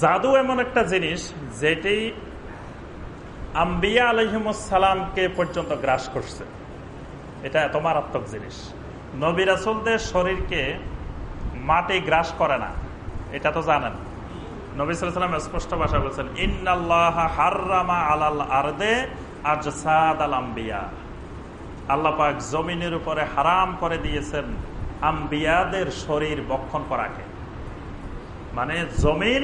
জাদু এমন একটা জিনিস যেটি আম্বিয়া আলহিমসালামকে পর্যন্ত গ্রাস করছে। এটা এত মারাত্মক জিনিস। নবী শরীরকে মাটি গ্রাস করে না। এটা তো জানেন। নবী স্পষ্ট ভাষা বলছেন, ইন্নাল্লাহ হার্রামা আলাল আরদে আল আম্বিয়া। আল্লাহ পাক জমিনের উপরে হারাম করে দিয়েছেন আম্বিয়াদের শরীর বক্ষণ করাকে। মানে জমিন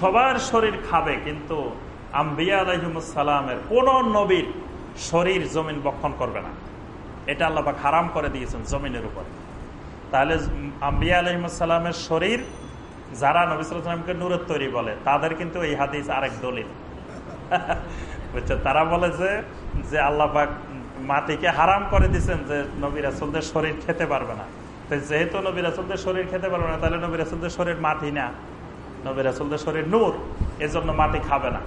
সবার শরীর খাবে, কিন্তু আম্বিয়া আলহিমসালামের কোন নবীর শরীর জমিন বক্ষণ করবে না। এটা আল্লাহ পাক হারাম করে দিয়েছেন জমিনের উপরে। তাহলে আম্বিয়া আলহিমসালামের শরীর যারা নবী সালামকে নুরের তৈরি বলে, তাদের কিন্তু এই হাদিস আরেক দলিল। বুঝছে তারা বলে যে আল্লাহ পাক মাটিকে হারাম করে দিচ্ছেন যে নবী রাসুলদের শরীর খেতে পারবে না। যেহেতু নবী রাসুলদের শরীর খেতে পারবে না, তাহলে নবী রাসুলদের শরীর মাটি না। নবী রাসুলদের শরীর নূর, এজন্য মাটি খাবে না।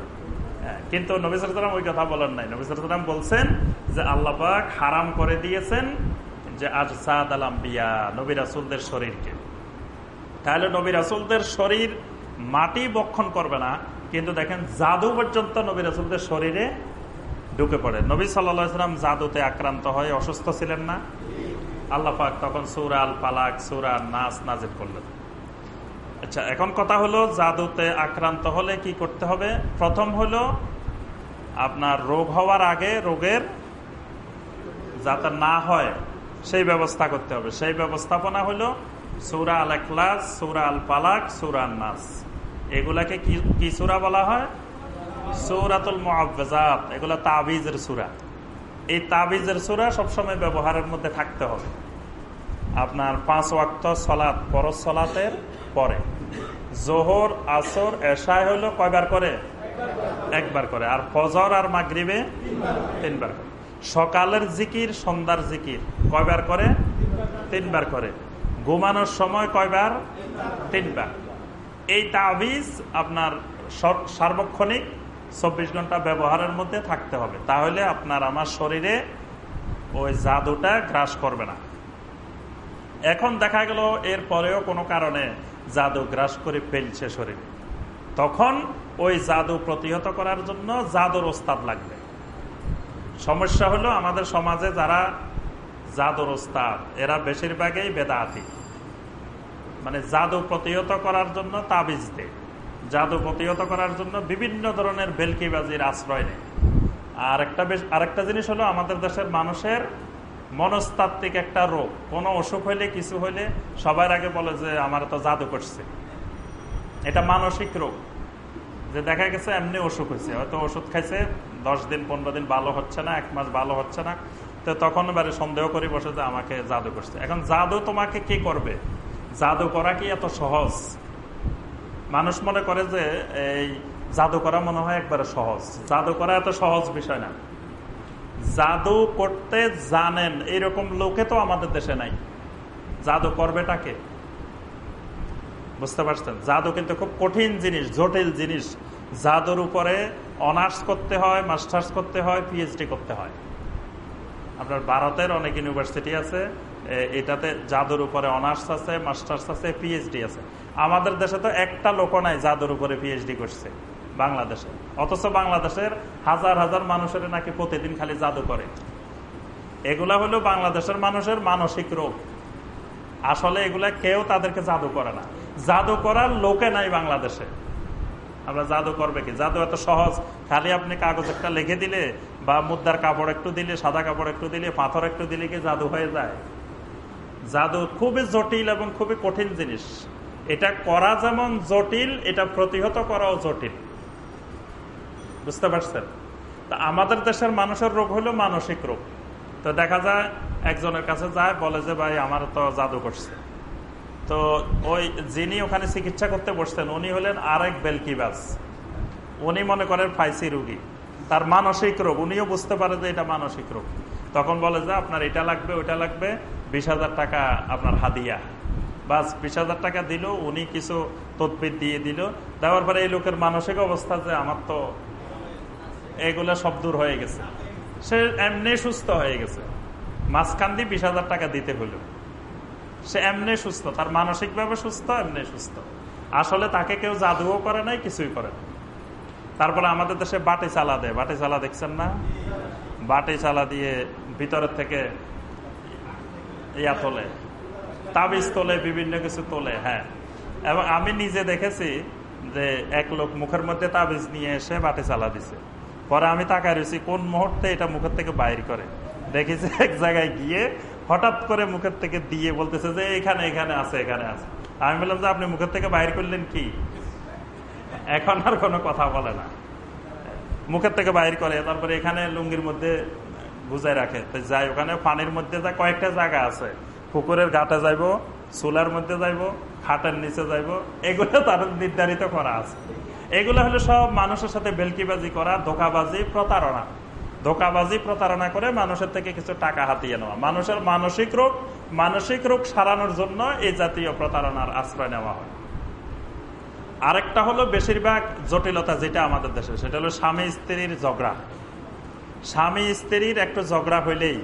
কিন্তু নবী সালাম ওই কথা বলেন নাই। নবী সালাম বলছেন যে আল্লাপাক হারাম করে দিয়েছেন যে আজ সাদ আলাম বিয়া নবী রাসুলদের শরীরকে। তাহলে নবী রাসুলদের শরীর মাটি বক্ষণ করবে না, কিন্তু দেখেন জাদু পর্যন্ত নবী রাসুলদের শরীরে ঢুকে পড়ে। নবী সাল্লাম জাদুতে আক্রান্ত হয়ে অসুস্থ ছিলেন না। আল্লাহ পাক তখন সৌরা আল পালাক সৌরা নাচ নাজির করলেন। আচ্ছা এখন কথা হলো জাদুতে আক্রান্ত হলে কি করতে হবে? প্রথম হলো আপনার রোগ হওয়ার আগে রোগের যাতে না হয়, সেই ব্যবস্থা করতে হবে। সেই ব্যবস্থাপনা হলো সৌরা আল এখলাস সৌরা আল পালাক সৌরা নাস এগুলাকে কি সুরা বলা হয়? সৌরাতুল মহাজাত এগুলো তাবিজের সুরা। এই তাবিজের সুরা সবসময় ব্যবহারের মধ্যে থাকতে হবে। আপনার পাঁচ ওয়াক্ত সলাৎ পরশ সলাতের পরে। জোহর, আসর, এশায় হলো কয়বার করে? একবার করে। আর ফজর আর মাগরিবে তিনবার করে। সকালের জিকির, সন্ধ্যার জিকির, কয়বার করে? তিনবার করে। ঘুমানোর সময় কয়বার? তিনবার। এই তাবিজ আপনার সার্বক্ষণিক চব্বিশ ঘণ্টা ব্যবহারের মধ্যে থাকতে হবে। তাহলে আপনার আমার শরীরে ওই জাদুটা গ্রাস করবে না। এখন দেখা গেল এর পরেও কোনো কারণে জাদু গ্রাস করে ফেলছে শরীরে। তখন ওই জাদু প্রতিহত করার জন্য জাদুর ওস্তাদ লাগবে। সমস্যা হলো আমাদের সমাজে যারা জাদুর ওস্তাদ, এরা বেশিরভাগই বেদাতি। মানে জাদু প্রতিহত করার জন্য তাবিজ দেয়। জাদু প্রতিহত করার জন্য বিভিন্ন ধরনের বেলকিবাজির আশ্রয় নেয়। আর একটা বেশ, আরেকটা জিনিস হলো আমাদের দেশের মানুষের মনস্তাত্ত্বিক একটা রোগ। কোনো অসুখ হইলে, কিছু হইলে সবার আগে বলে যে, আমার তো জাদু করছে। এটা মানসিক রোগ। যে দেখা গেছে এমনি অসুখ হয়েছে হয়তো ওষুধ খাইছে, দশ দিন, পনেরো দিন ভালো হচ্ছে না, এক মাস ভালো হচ্ছে না। তো তখন এবারে সন্দেহ করে বসে যে, আমাকে জাদু করছে। এখন জাদু তোমাকে কি করবে? জাদু করা কি এত সহজ? মানুষ মনে করে যে এই জাদু করা মনে হয় একবারে সহজ। জাদু করা এত সহজ বিষয় না। জাদু করতে জানেন এইরকম লোকে তো আমাদের দেশে নাই। জাদু করবেটাকে বুঝতে পারছেন? জাদু কিন্তু খুব কঠিন জিনিস, জটিল জিনিস। জাদুর উপরে অনার্স করতে হয়, মাস্টার্স করতে হয় পিএইচডি করতে হয়। আপনার ভারতের অনেক ইউনিভার্সিটি আছে এটাতে জাদুর উপরে অনার্স আছে, মাস্টার্স আছে পিএইচডি আছে। আমাদের দেশে তো একটা লোক নাই জাদুর উপরে পিএইচডি করছে, বাংলাদেশে। অথচ বাংলাদেশের হাজার হাজার মানুষের নাকি প্রতিদিন খালি জাদু করে। এগুলা হলো বাংলাদেশের মানুষের মানসিক রোগ। আসলে এগুলা কেউ তাদেরকে জাদু করে না। জাদু করার লোকে নাই বাংলাদেশে। আমরা জাদু করবে কি? জাদু এত সহজ। খালি আপনি কাগজ একটা লিখে দিলে, বা মুদ্রার কাপড় একটু দিলে, সাদা কাপড় একটু দিলে, পাথর একটু দিলে কি জাদু হয়ে যায়? জাদু খুবই জটিল এবং খুবই কঠিন জিনিস। এটা করা যেমন জটিল, এটা প্রতিহত করাও জটিল। বুঝতে পারছেন? তা আমাদের দেশের মানুষের রোগ হলো মানসিক রোগ। তো দেখা যায় একজনের কাছে যায়, বলে যে, ভাই, আমার তো জাদু করছে। তো ওই যিনি ওখানে চিকিৎসা করতে বসতেন, উনি হলেন আরেক বেলকিবাস উনি মনে করেন ফাইসি রুগী। তার মানসিক রোগ, উনিও বুঝতে পারে যে এটা মানসিক রোগ। তখন বলে যে, আপনার এটা লাগবে, ওইটা লাগবে, বিশ হাজার টাকা আপনার হাদিয়া। বাস বিশ হাজার টাকা দিল, উনি কিছু তদবির দিয়ে দিল। দেওয়ার পরে এই লোকের মানসিক অবস্থা যে আমার তো এগুলা সব দূর হয়ে গেছে। সে এমনি সুস্থ হয়ে গেছে। মাঝখান দিয়ে বিশ হাজার টাকা দিতে হলো। সে এমনি সুস্থ, তার মানসিকভাবে সুস্থ, এমনি সুস্থ। আসলে তাকে কেউ জাদুও করে নাই, কিছুই করে না তারপরে আমাদের দেশে বাটি চালা দেয়। বাটি চালা দেখছেন না? বাটি চালা দিয়ে ভিতরের থেকে ইয়া তোলে। তাবিজ তোলে, বিভিন্ন কিছু তোলে হ্যাঁ। এবং আমি নিজে দেখেছি যে এক লোক মুখের মধ্যে তাবিজ নিয়ে এসে বাটি চালা দিছে। পরে আমি তাকায় রয়েছি, কোন মুহূর্তে এটা মুখের থেকে বাইর করে? দেখেছি এক জায়গায় গিয়ে হঠাৎ করে মুখের থেকে দিয়ে বলতেছে যে, এখানে এখানে আছে এখানে আছে। আমি বললাম, যে আপনি মুখের থেকে বাইর করলেন কি? এখন আর কোনো কথা বলে না। মুখের থেকে বাইর করে, তারপরে এখানে লুঙ্গির মধ্যে গুজাই রাখে। তো যাই, ওখানে পানির মধ্যে যা কয়েকটা জায়গা আছে পুকুরের ঘাটে যাইব, চুলার মধ্যে যাইব, খাটের নিচে যাইব, এগুলো তার নির্ধারিত করা আছে। এগুলো হলো সব মানুষের সাথে বেলকিবাজি করা, ধোকাবাজি, প্রতারণা। ধোকাবাজি, প্রতারণা করে মানুষের থেকে কিছু টাকা হাতিয়ে নেওয়া। মানুষের মানসিক রোগ মানসিক রোগ সারানোর জন্য এই জাতীয় প্রতারণার আশ্রয় নেওয়া হয়। আরেকটা হলো বেশিরভাগ জটিলতা যেটা আমাদের দেশে, সেটা হলো স্বামী স্ত্রীর ঝগড়া। স্বামী স্ত্রীর একটু ঝগড়া হইলেই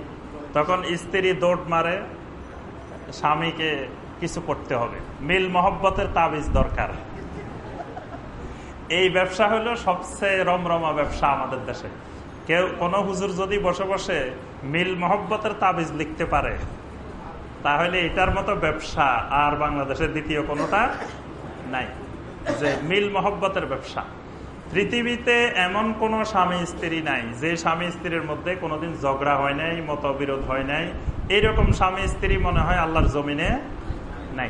তখন স্ত্রী দৌড় মারে স্বামীকে কিছু করতে হবে। মিল মহব্বতের তাবিজ দরকার। এই ব্যবসা হলো সবচেয়ে রমরমা ব্যবসা আমাদের দেশে। কেউ, কোনো হুজুর যদি বসে বসে মিল মহব্বতের তাবিজ লিখতে পারে, তাহলে এটার মতো ব্যবসা আর বাংলাদেশের দ্বিতীয় কোনোটা নাই, যে মিল মহব্বতের ব্যবসা। পৃথিবীতে এমন কোনো স্বামী স্ত্রী নাই, যে স্বামী স্ত্রীর মধ্যে কোনোদিন ঝগড়া হয় নাই, মতবিরোধ হয় নাই এইরকম স্বামী, স্ত্রী মনে হয় আল্লাহর জমিনে নাই।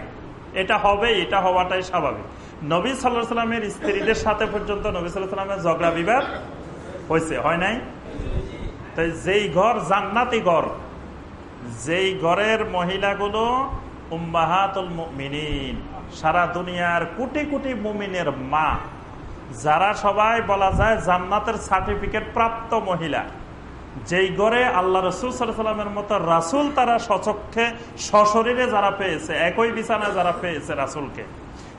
এটা হবে, এটা হওয়াটাই স্বাভাবিক। নবী সাল্লাহ সাল্লামের স্ত্রীদের সাথে পর্যন্ত নবী সাল্লাহ সাল্লামের ঝগড়া, বিবাদ হয়েছে, হয় নাই? তাই যেই ঘর জান্নাতি ঘর, যেই ঘরের মহিলাগুলো উম্বাহাতুল মিনিন সারা দুনিয়ার কোটি কোটি মুমিনের মা, যারা সবাই বলা যায় জান্নাতের সার্টিফিকেট প্রাপ্ত মহিলা যেই গড়ে আল্লাহ রসুল সাল্লামের মতো রাসুল তারা সচক্ষে সশরীরে যারা পেয়েছে, একই বিছানায় যারা পেয়েছে রাসুলকে,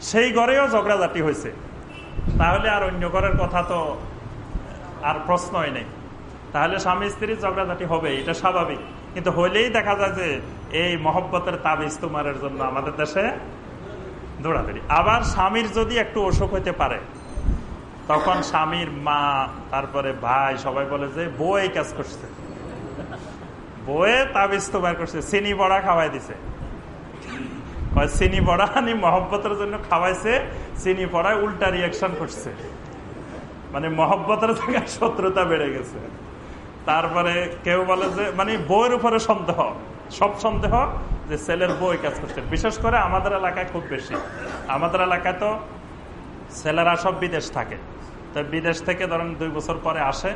সেই গড়েও ঝগড়াঝাটি হয়েছে। তাহলে আর অন্য ঘরের কথা তো আর প্রশ্নই নেই। তাহলে স্বামী স্ত্রীর ঝগড়াঝাটি হবে, এটা স্বাভাবিক। কিন্তু হইলেই দেখা যায় যে এই মহব্বতের তাবিজ তোমারের জন্য আমাদের দেশে দৌড়াদৌড়ি। আবার স্বামীর যদি একটু অসুখ হইতে পারে তখন স্বামীর মা, তারপরে ভাই, সবাই বলে যে বউ এই কাজ করছে। বউয়ে তাবিজ তোমার করছে, চিনি বড়া খাওয়াই দিছে। চিনি বড়া আনি মহব্বতের জন্য খাওয়াইছে, চিনি পড়ায় উল্টা রিয়াকশন করছে। মানে মহব্বতের জায়গায় শত্রুতা বেড়ে গেছে। তারপরে কেউ বলে যে মানে বউয়ের উপরে সন্দেহ। সব সন্দেহ যে ছেলের বই কাজ করছে। বিশেষ করে আমাদের এলাকায় খুব বেশি। আমাদের এলাকায় তো ছেলেরা সব বিদেশ থাকে। তো বিদেশ থেকে ধরেন দুই বছর পরে আসে।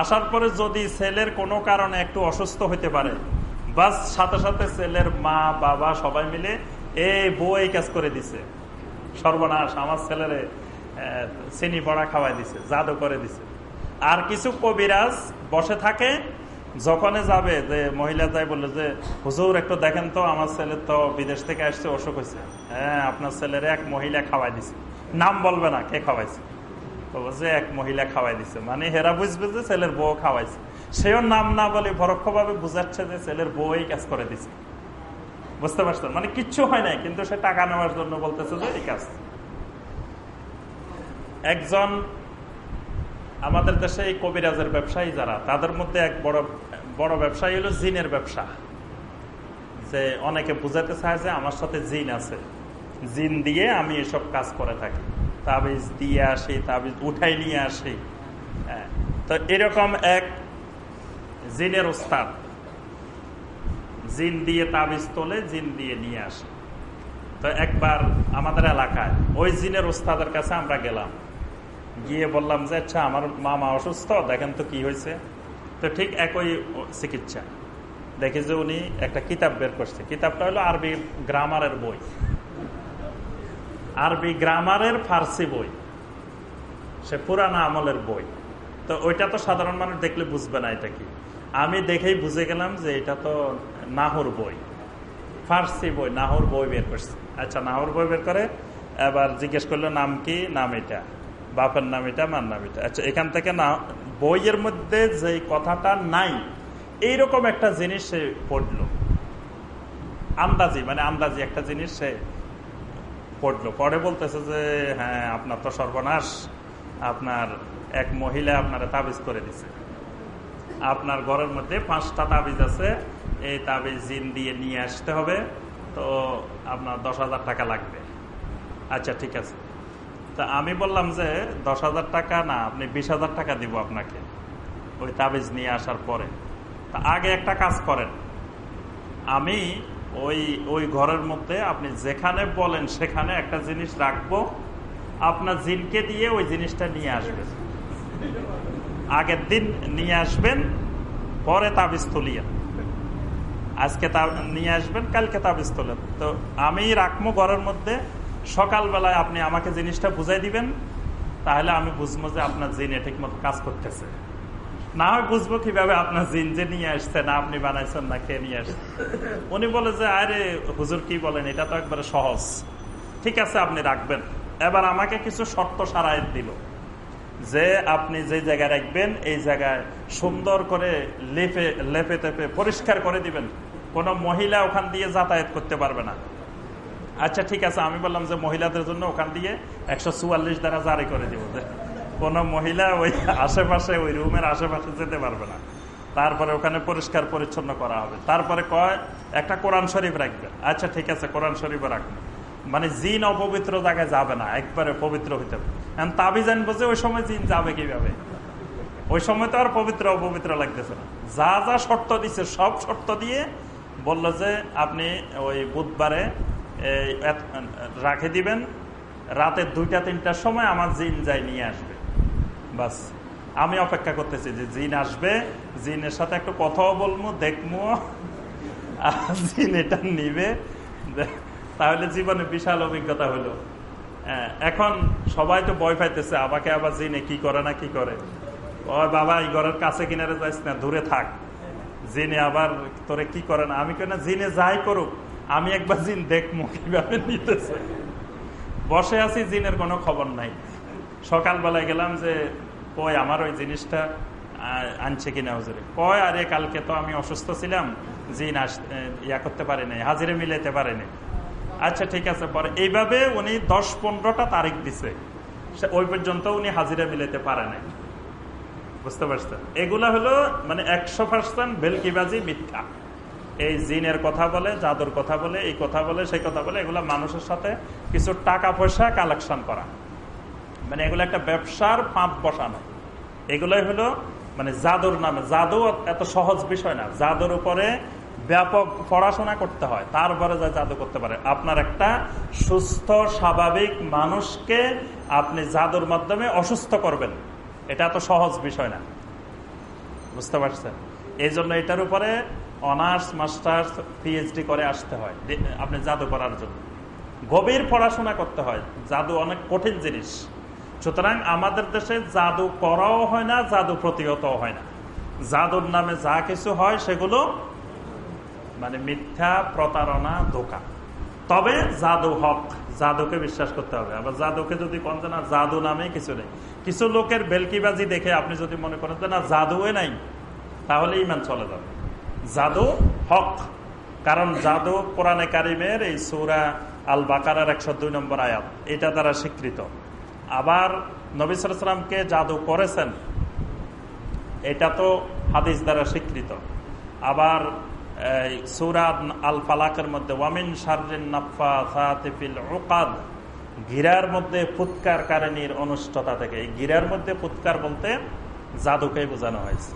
আসার পরে যদি ছেলের কোনো কারণে একটু অসুস্থ হইতে পারে, বাস সাথে সাথে ছেলের মা, বাবা সবাই মিলে এই বউ এই কাজ করে দিছে। সর্বনাশ, আমার ছেলেরে চিনি পড়া খাওয়াই দিছে, জাদু করে দিছে। আর কিছু কবিরাজ বসে থাকে যখনে যাবে যে মহিলা যাই বলল যে, হুজুর, একটু দেখেন তো, আমার ছেলের তো বিদেশ থেকে আসছে, অসুখ হয়েছে হ্যাঁ আপনার ছেলের এক মহিলা খাওয়াই দিছে। নাম বলবে না কে খাওয়াইছে। যে এক মহিলা খাওয়াই দিছে। মানে হেরা বুঝবে যে ছেলের বউ খাওয়াইছে। সেও নাম না বলে পরোক্ষ ভাবে বুঝাচ্ছে যে ছেলের বউ এই কাজ করে দিছে। বুঝতে পারছেন? মানে কিচ্ছু হয় নাই, কিন্তু সে টাকা নেওয়ার জন্য বলতেছে যে এই কাজ। একজন আমাদের দেশে এই কবিরাজের ব্যবসায়ী যারা, তাদের মধ্যে এক বড় বড় ব্যবসায়ী হলো জিনের ব্যবসা। যে অনেকে বুঝাতে চায় যে আমার সাথে জিন আছে। জিন দিয়ে আমি এসব কাজ করে থাকি। তাবিজ দিয়ে আসি, তাবিজ উঠাই নিয়ে আসি। হ্যাঁ তো এরকম এক জিনের ওস্তাদ জিন দিয়ে তাবিজ তোলে, জিন দিয়ে নিয়ে আসে। তো একবার আমাদের এলাকায় ওই জিনের ওস্তাদের কাছে আমরা গেলাম। গিয়ে বললাম যে আচ্ছা আমার মামা অসুস্থ, দেখেন তো কি হয়েছে? তো ঠিক একই চিকিৎসা। দেখি যে উনি একটা কিতাব বের করছে। কিতাবটা হলো আরবি গ্রামারের বই। আরবি গ্রামারের ফার্সি বই। সে পুরানা আমলের বই। তো ওইটা তো সাধারণ মানুষ দেখলে বুঝবে না এটা কি। আমি দেখেই বুঝে গেলাম যে এটা তো নাহর বই। ফার্সি বই, নাহর বই বের করছে। আচ্ছা নাহর বই বের করে, এবার জিজ্ঞেস করল, নাম কি? নাম এটা। বাপের নাম এটা, মার নাম এটা? আচ্ছা এখান থেকে না, বইয়ের মধ্যে যে কথাটা নাই, এইরকম একটা জিনিস সে পড়ল। আন্দাজি মানে আন্দাজি একটা জিনিস সে পড়ল পরে বলতেছে যে হ্যাঁ আপনার তো সর্বনাশ। আপনার এক মহিলা আপনারা তাবিজ করে দিছে। আপনার ঘরের মধ্যে পাঁচটা তাবিজ আছে। এই তাবিজ জিন দিয়ে নিয়ে আসতে হবে। তো আপনার দশ হাজার টাকা লাগবে। আচ্ছা ঠিক আছে। তা আমি বললাম যে, দশ হাজার টাকা না, আপনি বিশ হাজার টাকা দিব আপনাকে। ওই তাবিজ নিয়ে আসার পরে। তা আগে একটা কাজ করেন। আমি ওই ওই ঘরের মধ্যে আপনি যেখানে বলেন সেখানে একটা জিনিস রাখব, আপনার জিনকে দিয়ে ওই জিনিসটা নিয়ে আসবেন। আগের দিন নিয়ে আসবেন, পরে তাবিজ তুলিয়া আজকে তা নিয়ে আসবেন, কালকে তাবিজ তোলেন। তো আমি রাখব ঘরের মধ্যে, সকালবেলায় আপনি আমাকে জিনিসটা বুঝাই দিবেন, তাহলে আমি বুঝব যে আপনার জিনে ঠিক মতো কাজ করতেছে। না হয় বুঝব কীভাবে আপনার জিন যে নিয়ে আসছে, না আপনি বানাইছেন, না কে নিয়ে আসছে। উনি বলে যে, আরে, হুজুর কি বলেন? এটা তো একবারে সহজ। ঠিক আছে, আপনি রাখবেন। এবার আমাকে কিছু শর্ত সারায়ত দিল যে, আপনি যে জায়গায় রাখবেন, এই জায়গায় সুন্দর করে লেপে লেপে তেপে পরিষ্কার করে দিবেন। কোনো মহিলা ওখান দিয়ে যাতায়াত করতে পারবে না। আচ্ছা ঠিক আছে, আমি বললাম যে, মহিলাদের জন্য ওখান দিয়ে একশো চুয়াল্লিশ দ্বারা জারি করে দিব। কোন মহিলা ওই আশেপাশে, ওই রুমের আশেপাশে যেতে পারবে না। তারপরে ওখানে পরিষ্কার পরিচ্ছন্ন করা হবে। তারপরে কয়, একটা কোরআন শরীফ রাখবে। আচ্ছা ঠিক আছে, কোরআন শরীফও রাখবে। মানে জিন অপবিত্র জায়গায় যাবে না, একবারে পবিত্র হইতে হবে। তাবি জানব যে ওই সময় জিন যাবে কীভাবে? ওই সময় তো আর পবিত্র অপবিত্র লাগতেছে না। যা যা শর্ত দিচ্ছে সব শর্ত দিয়ে বলল যে আপনি ওই বুধবারে রাখে দিবেন। রাতে দুইটা, তিনটার সময় আমার জিন যাই নিয়ে আসবে। বাস, আমি অপেক্ষা করতেছি যে জিন আসবে, জিনের সাথে একটু কথাও বলব, দেখব। জিন এটা নিবে। তাহলে জীবনে বিশাল অভিজ্ঞতা হলো। এখন সবাই তো ভয় পাইতেছে, আমাকে আবার জিনে কি করে না কি করে? ও বাবা এই ঘরের কাছে কিনারে যাইস না, দূরে থাক। জিনে আবার তোরে কি করে না? আমি কেনা জিনে যাই করুক, আমি একবার জিন দেখব কীভাবে নিতেছে। বসে আছি, জিনের কোনো খবর নাই। সকালবেলায় গেলাম যে কয় আমার ওই জিনিসটা আনছে কিনা হুজুরে? কয়, আরে কালকে তো আমি অসুস্থ ছিলাম, জিন আস ইয়া করতে পারেনি হাজিরে মিলাইতে পারেনি আচ্ছা ঠিক আছে, পরে এইভাবে উনি দশ পনেরোটা তারিখ দিছে। ওই পর্যন্ত উনি হাজিরা মিলাইতে পারে নাই। বুঝতে পারছেন? এগুলা হলো মানে একশো পার্সেন্ট বেলকিবাজি মিথ্যা। এই জিনের কথা বলে, জাদুর কথা বলে, এই কথা বলে, সেই কথা বলে, এগুলা মানুষের সাথে কিছু টাকা পয়সা কালেকশন করা। মানে এগুলো একটা ব্যবসার পাপ বসানো। এগুলোই হলো মানে জাদুর নামে। জাদু এত সহজ বিষয় না। জাদুর উপরে ব্যাপক পড়াশোনা করতে হয়। তারপরে যা জাদু করতে পারে। আপনার একটা সুস্থ, স্বাভাবিক মানুষকে আপনি জাদুর মাধ্যমে অসুস্থ করবেন। এটা এত সহজ বিষয় না। বুঝতে পারছেন? এই জন্য এটার উপরে অনার্স, মাস্টার্স পিএইচডি করে আসতে হয়। আপনি জাদু করার জন্য। গভীর পড়াশোনা করতে হয়। জাদু অনেক কঠিন জিনিস। সুতরাং আমাদের দেশে জাদু করাও হয় না, জাদু প্রতিহত হয় না। জাদুর নামে যা কিছু হয় সেগুলো মানে মিথ্যা, প্রতারণা, ধোকা। তবে জাদু হক, জাদুকে বিশ্বাস করতে হবে। আবার জাদুকে যদি কন না জাদু নামে কিছু নেই। কিছু লোকের বেলকিবাজি দেখে আপনি যদি মনে করেন যে না জাদুয়ে নাই, তাহলে ইমান চলে যাবে। জাদু হক, কারণ জাদু কোরআনে কারিমের এই সৌরা আল বাকার একশো দুই নম্বর আয়াত, এটা দ্বারা স্বীকৃত। আবার নবী সালামকে জাদু করেছেন। এটা তো হাদিস দ্বারা স্বীকৃত। আবার সৌরাদ আল ফালাকের মধ্যে, ওয়ামিন সার্জিন নাফা সাতিফিল ওকাদ গিরার মধ্যে ফুৎকার কারণীর অনুষ্ঠতা থেকে। এই গিরার মধ্যে ফুৎকার বলতে জাদুকে বোঝানো হয়েছে।